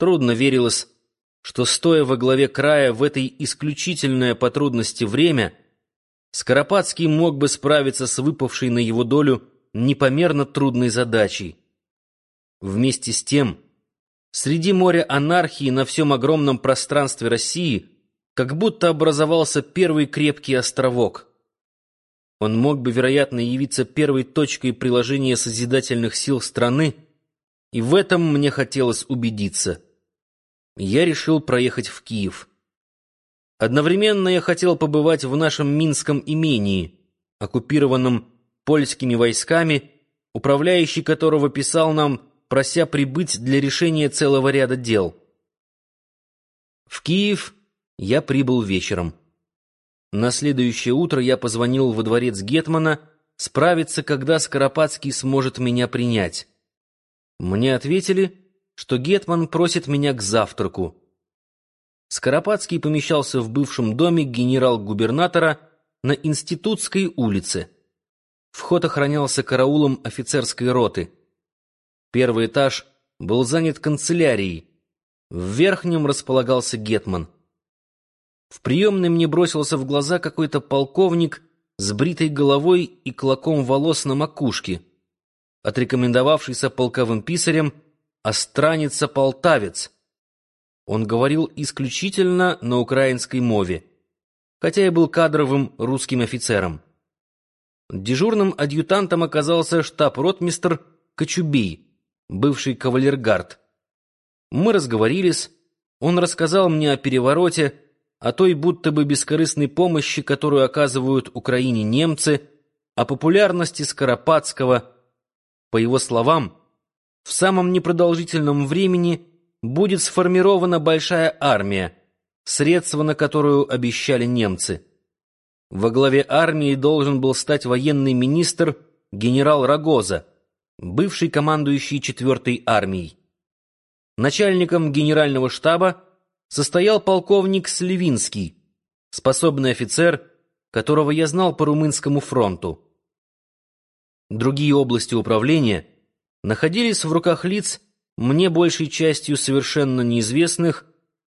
Трудно верилось, что, стоя во главе края в этой исключительное по трудности время, Скоропадский мог бы справиться с выпавшей на его долю непомерно трудной задачей. Вместе с тем, среди моря анархии на всем огромном пространстве России как будто образовался первый крепкий островок. Он мог бы, вероятно, явиться первой точкой приложения созидательных сил страны, и в этом мне хотелось убедиться. Я решил проехать в Киев. Одновременно я хотел побывать в нашем Минском имении, оккупированном польскими войсками, управляющий которого писал нам, прося прибыть для решения целого ряда дел. В Киев я прибыл вечером. На следующее утро я позвонил во дворец Гетмана справиться, когда Скоропадский сможет меня принять. Мне ответили, что Гетман просит меня к завтраку. Скоропадский помещался в бывшем доме генерал-губернатора на Институтской улице. Вход охранялся караулом офицерской роты. Первый этаж был занят канцелярией. В верхнем располагался Гетман. В приемной мне бросился в глаза какой-то полковник с бритой головой и клоком волос на макушке, отрекомендовавшийся полковым писарем «Остранец-полтавец». Он говорил исключительно на украинской мове, хотя и был кадровым русским офицером. Дежурным адъютантом оказался штаб-ротмистр Кочубей, бывший кавалергард. Мы разговорились, он рассказал мне о перевороте, о той будто бы бескорыстной помощи, которую оказывают Украине немцы, о популярности Скоропадского. По его словам, в самом непродолжительном времени будет сформирована большая армия, средства на которую обещали немцы. Во главе армии должен был стать военный министр генерал Рогоза, бывший командующий 4-й армией. Начальником генерального штаба состоял полковник Сливинский, способный офицер, которого я знал по Румынскому фронту. Другие области управления находились в руках лиц, мне большей частью совершенно неизвестных,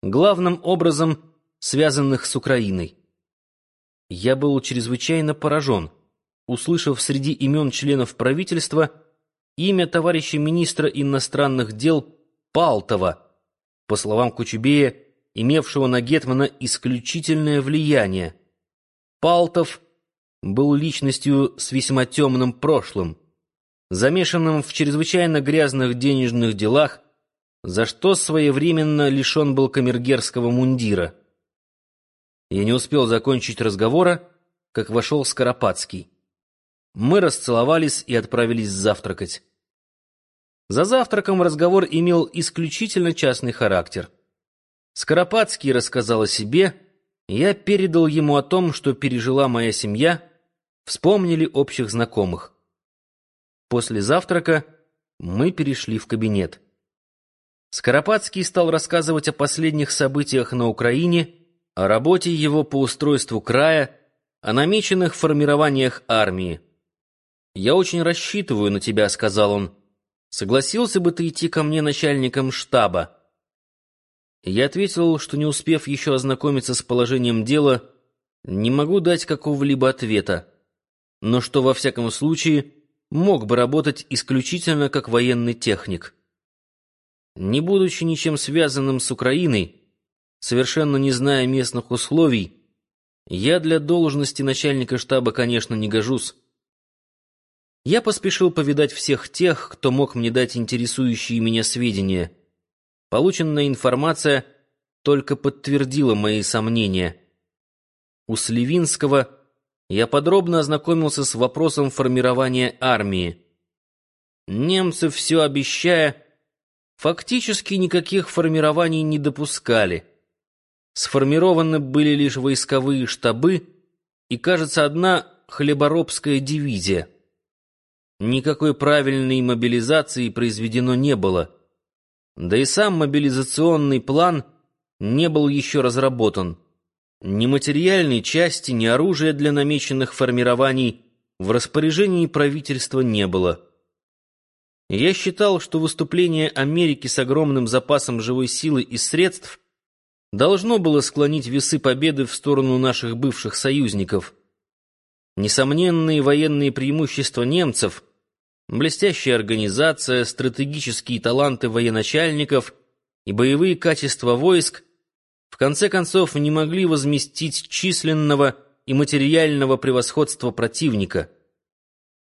главным образом связанных с Украиной. Я был чрезвычайно поражен, услышав среди имен членов правительства имя товарища министра иностранных дел Палтова, по словам Кучубея, имевшего на Гетмана исключительное влияние. Палтов был личностью с весьма темным прошлым замешанным в чрезвычайно грязных денежных делах, за что своевременно лишен был камергерского мундира. Я не успел закончить разговора, как вошел Скоропадский. Мы расцеловались и отправились завтракать. За завтраком разговор имел исключительно частный характер. Скоропадский рассказал о себе, я передал ему о том, что пережила моя семья, вспомнили общих знакомых. После завтрака мы перешли в кабинет. Скоропадский стал рассказывать о последних событиях на Украине, о работе его по устройству края, о намеченных формированиях армии. «Я очень рассчитываю на тебя», — сказал он. «Согласился бы ты идти ко мне начальником штаба?» Я ответил, что не успев еще ознакомиться с положением дела, не могу дать какого-либо ответа, но что, во всяком случае, мог бы работать исключительно как военный техник. Не будучи ничем связанным с Украиной, совершенно не зная местных условий, я для должности начальника штаба, конечно, не гожусь. Я поспешил повидать всех тех, кто мог мне дать интересующие меня сведения. Полученная информация только подтвердила мои сомнения. У Сливинского я подробно ознакомился с вопросом формирования армии. Немцы, все обещая, фактически никаких формирований не допускали. Сформированы были лишь войсковые штабы и, кажется, одна хлеборобская дивизия. Никакой правильной мобилизации произведено не было. Да и сам мобилизационный план не был еще разработан. Ни материальной части, ни оружия для намеченных формирований в распоряжении правительства не было. Я считал, что выступление Америки с огромным запасом живой силы и средств должно было склонить весы победы в сторону наших бывших союзников. Несомненные военные преимущества немцев, блестящая организация, стратегические таланты военачальников и боевые качества войск в конце концов не могли возместить численного и материального превосходства противника –